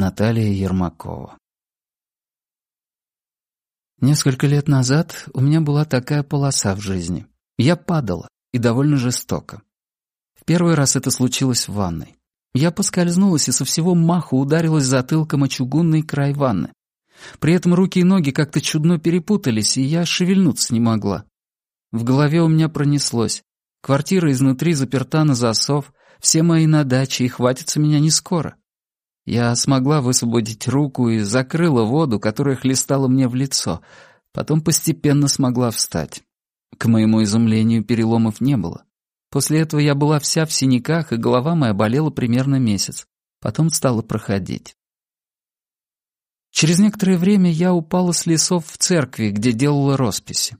Наталья Ермакова Несколько лет назад у меня была такая полоса в жизни. Я падала, и довольно жестоко. В первый раз это случилось в ванной. Я поскользнулась и со всего маху ударилась затылком о чугунный край ванны. При этом руки и ноги как-то чудно перепутались, и я шевельнуться не могла. В голове у меня пронеслось. Квартира изнутри заперта на засов, все мои на даче, и хватится меня не скоро. Я смогла высвободить руку и закрыла воду, которая хлестала мне в лицо. Потом постепенно смогла встать. К моему изумлению, переломов не было. После этого я была вся в синяках, и голова моя болела примерно месяц. Потом стала проходить. Через некоторое время я упала с лесов в церкви, где делала росписи.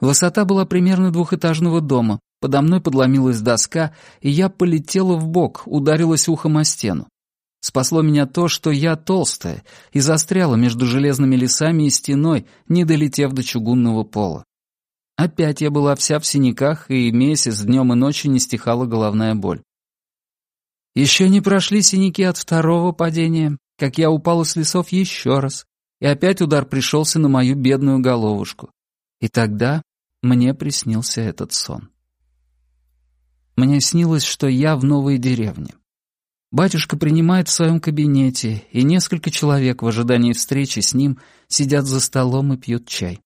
Высота была примерно двухэтажного дома. Подо мной подломилась доска, и я полетела в бок, ударилась ухом о стену. Спасло меня то, что я толстая и застряла между железными лесами и стеной, не долетев до чугунного пола. Опять я была вся в синяках, и месяц днем и ночью не стихала головная боль. Еще не прошли синяки от второго падения, как я упала с лесов еще раз, и опять удар пришелся на мою бедную головушку. И тогда мне приснился этот сон. Мне снилось, что я в новой деревне. Батюшка принимает в своем кабинете, и несколько человек в ожидании встречи с ним сидят за столом и пьют чай.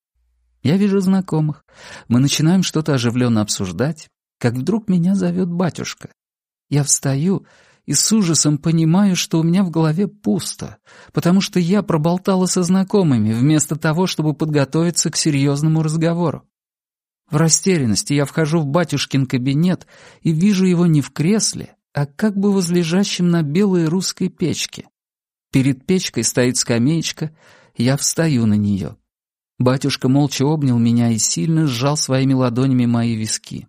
Я вижу знакомых. Мы начинаем что-то оживленно обсуждать, как вдруг меня зовет батюшка. Я встаю и с ужасом понимаю, что у меня в голове пусто, потому что я проболтала со знакомыми вместо того, чтобы подготовиться к серьезному разговору. В растерянности я вхожу в батюшкин кабинет и вижу его не в кресле, а как бы возлежащим на белой русской печке. Перед печкой стоит скамеечка, я встаю на нее. Батюшка молча обнял меня и сильно сжал своими ладонями мои виски.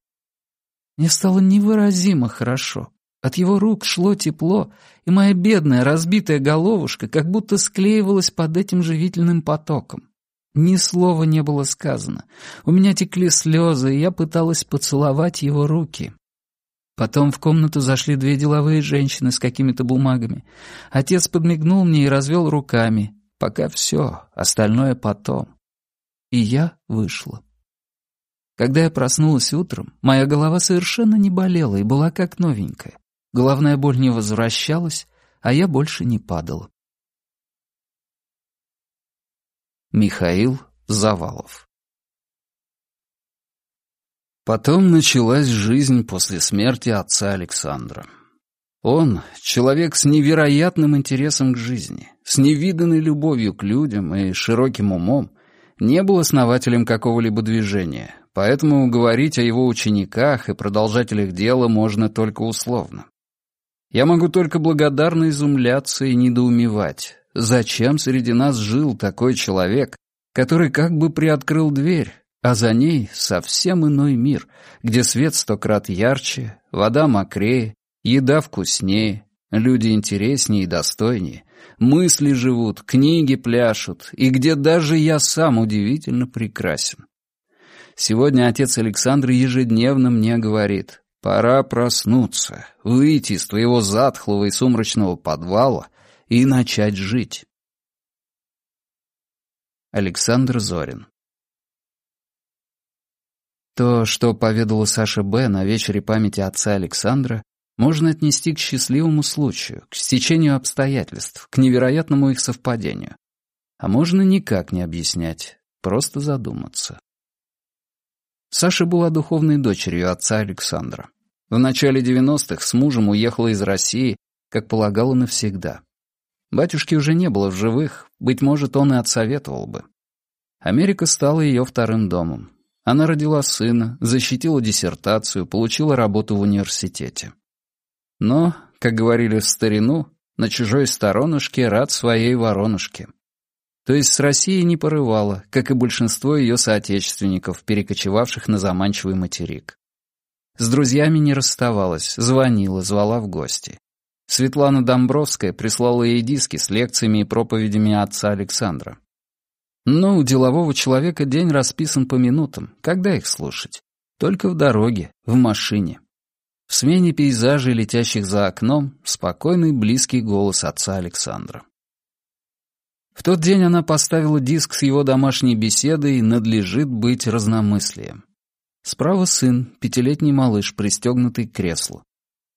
Мне стало невыразимо хорошо. От его рук шло тепло, и моя бедная разбитая головушка как будто склеивалась под этим живительным потоком. Ни слова не было сказано. У меня текли слезы, и я пыталась поцеловать его руки. Потом в комнату зашли две деловые женщины с какими-то бумагами. Отец подмигнул мне и развел руками. Пока все, остальное потом. И я вышла. Когда я проснулась утром, моя голова совершенно не болела и была как новенькая. Головная боль не возвращалась, а я больше не падала. Михаил Завалов Потом началась жизнь после смерти отца Александра. Он — человек с невероятным интересом к жизни, с невиданной любовью к людям и широким умом, не был основателем какого-либо движения, поэтому говорить о его учениках и продолжателях дела можно только условно. Я могу только благодарно изумляться и недоумевать, зачем среди нас жил такой человек, который как бы приоткрыл дверь, а за ней совсем иной мир, где свет сто крат ярче, вода мокрее, еда вкуснее, люди интереснее и достойнее, мысли живут, книги пляшут, и где даже я сам удивительно прекрасен. Сегодня отец Александр ежедневно мне говорит, пора проснуться, выйти из твоего затхлого и сумрачного подвала и начать жить. Александр Зорин то, что поведала Саша Б. на вечере памяти отца Александра, можно отнести к счастливому случаю, к стечению обстоятельств, к невероятному их совпадению. А можно никак не объяснять, просто задуматься. Саша была духовной дочерью отца Александра. В начале 90-х с мужем уехала из России, как полагала навсегда. Батюшки уже не было в живых, быть может, он и отсоветовал бы. Америка стала ее вторым домом. Она родила сына, защитила диссертацию, получила работу в университете. Но, как говорили в старину, на чужой сторонушке рад своей воронушке. То есть с Россией не порывала, как и большинство ее соотечественников, перекочевавших на заманчивый материк. С друзьями не расставалась, звонила, звала в гости. Светлана Домбровская прислала ей диски с лекциями и проповедями отца Александра. Но у делового человека день расписан по минутам. Когда их слушать? Только в дороге, в машине. В смене пейзажей, летящих за окном, спокойный близкий голос отца Александра. В тот день она поставила диск с его домашней беседой «Надлежит быть разномыслием». Справа сын, пятилетний малыш, пристегнутый к креслу.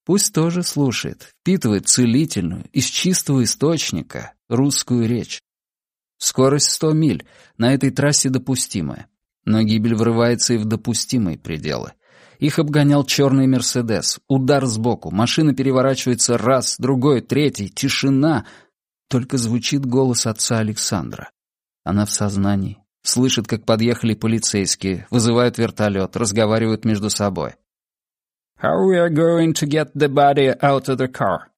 Пусть тоже слушает, впитывает целительную, из чистого источника, русскую речь. Скорость 100 миль, на этой трассе допустимая. Но гибель врывается и в допустимые пределы. Их обгонял черный «Мерседес». Удар сбоку, машина переворачивается раз, другой, третий, тишина. Только звучит голос отца Александра. Она в сознании, слышит, как подъехали полицейские, вызывают вертолет, разговаривают между собой. «How we are going to get the body out of the car?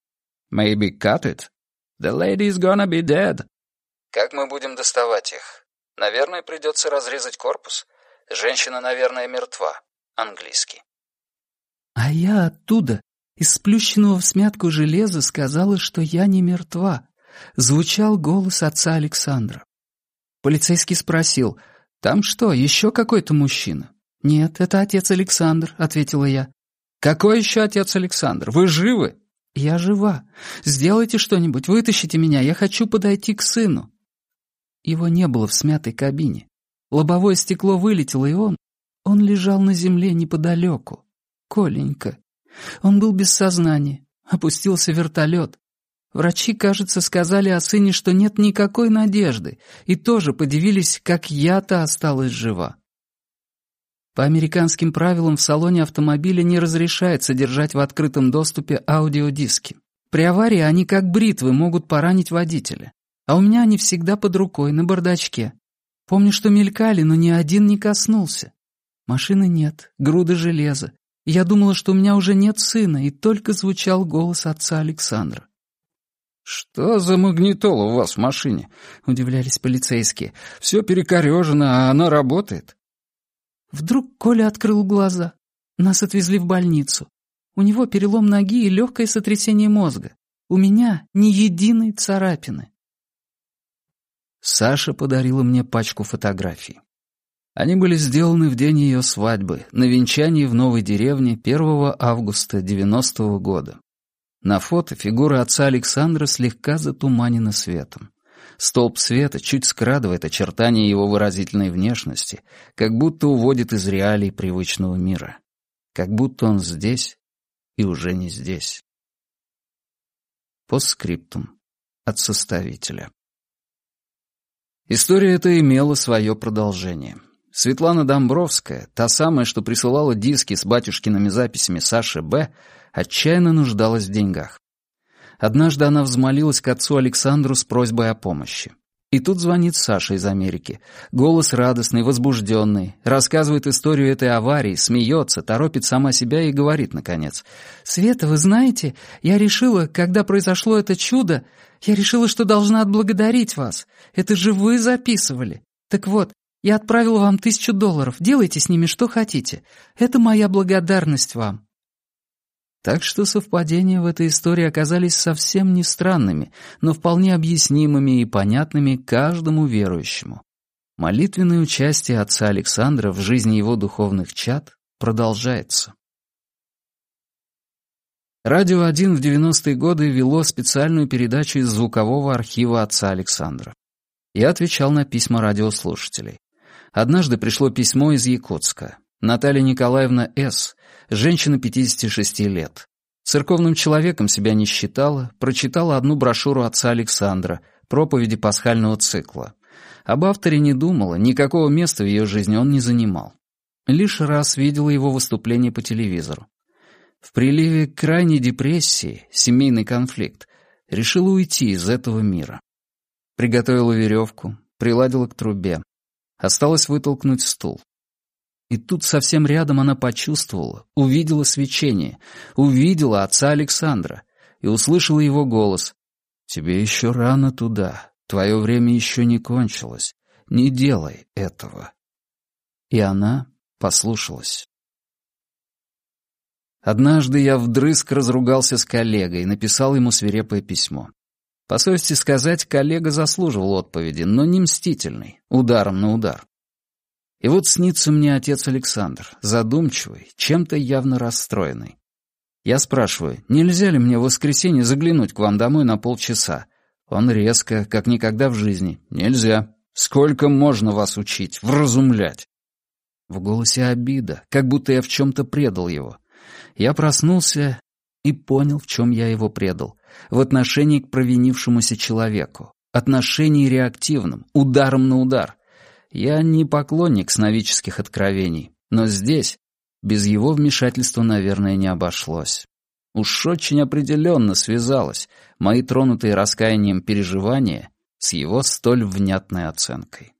Maybe cut it? The lady is gonna be dead». «Как мы будем доставать их? Наверное, придется разрезать корпус. Женщина, наверное, мертва» английский. А я оттуда, из сплющенного в смятку железа, сказала, что я не мертва. Звучал голос отца Александра. Полицейский спросил, «Там что, еще какой-то мужчина?» «Нет, это отец Александр», — ответила я. «Какой еще отец Александр? Вы живы?» «Я жива. Сделайте что-нибудь, вытащите меня, я хочу подойти к сыну». Его не было в смятой кабине. Лобовое стекло вылетело, и он, он лежал на земле неподалеку. Коленька. Он был без сознания. Опустился вертолет. Врачи, кажется, сказали о сыне, что нет никакой надежды, и тоже подивились, как я-то осталась жива. По американским правилам в салоне автомобиля не разрешается держать в открытом доступе аудиодиски. При аварии они как бритвы могут поранить водителя. А у меня они всегда под рукой, на бардачке. Помню, что мелькали, но ни один не коснулся. Машины нет, груды железа. Я думала, что у меня уже нет сына, и только звучал голос отца Александра. «Что за магнитола у вас в машине?» — удивлялись полицейские. «Все перекорежено, а она работает». Вдруг Коля открыл глаза. Нас отвезли в больницу. У него перелом ноги и легкое сотрясение мозга. У меня ни единой царапины. Саша подарила мне пачку фотографий. Они были сделаны в день ее свадьбы, на венчании в новой деревне 1 августа 90 -го года. На фото фигура отца Александра слегка затуманена светом. Столб света чуть скрадывает очертания его выразительной внешности, как будто уводит из реалий привычного мира. Как будто он здесь и уже не здесь. Постскриптум. От составителя. История эта имела свое продолжение. Светлана Домбровская, та самая, что присылала диски с батюшкиными записями Саши Б., отчаянно нуждалась в деньгах. Однажды она взмолилась к отцу Александру с просьбой о помощи. И тут звонит Саша из Америки. Голос радостный, возбужденный. Рассказывает историю этой аварии, смеется, торопит сама себя и говорит, наконец. «Света, вы знаете, я решила, когда произошло это чудо, я решила, что должна отблагодарить вас. Это же вы записывали. Так вот, я отправил вам тысячу долларов. Делайте с ними что хотите. Это моя благодарность вам». Так что совпадения в этой истории оказались совсем не странными, но вполне объяснимыми и понятными каждому верующему. Молитвенное участие отца Александра в жизни его духовных чад продолжается. Радио 1 в 90-е годы вело специальную передачу из звукового архива отца Александра. Я отвечал на письма радиослушателей. Однажды пришло письмо из Якутска. Наталья Николаевна С., женщина 56 лет. Церковным человеком себя не считала, прочитала одну брошюру отца Александра «Проповеди пасхального цикла». Об авторе не думала, никакого места в ее жизни он не занимал. Лишь раз видела его выступление по телевизору. В приливе крайней депрессии, семейный конфликт, решила уйти из этого мира. Приготовила веревку, приладила к трубе, Осталось вытолкнуть стул. И тут совсем рядом она почувствовала, увидела свечение, увидела отца Александра и услышала его голос. «Тебе еще рано туда, твое время еще не кончилось, не делай этого». И она послушалась. Однажды я вдрызг разругался с коллегой и написал ему свирепое письмо. По совести сказать, коллега заслуживал отповеди, но не мстительный, ударом на удар. И вот снится мне отец Александр, задумчивый, чем-то явно расстроенный. Я спрашиваю, нельзя ли мне в воскресенье заглянуть к вам домой на полчаса? Он резко, как никогда в жизни. «Нельзя. Сколько можно вас учить, вразумлять?» В голосе обида, как будто я в чем-то предал его. Я проснулся и понял, в чем я его предал. В отношении к провинившемуся человеку. Отношении реактивном, ударом на удар. Я не поклонник сновидческих откровений, но здесь без его вмешательства, наверное, не обошлось. Уж очень определенно связалось мои тронутые раскаянием переживания с его столь внятной оценкой.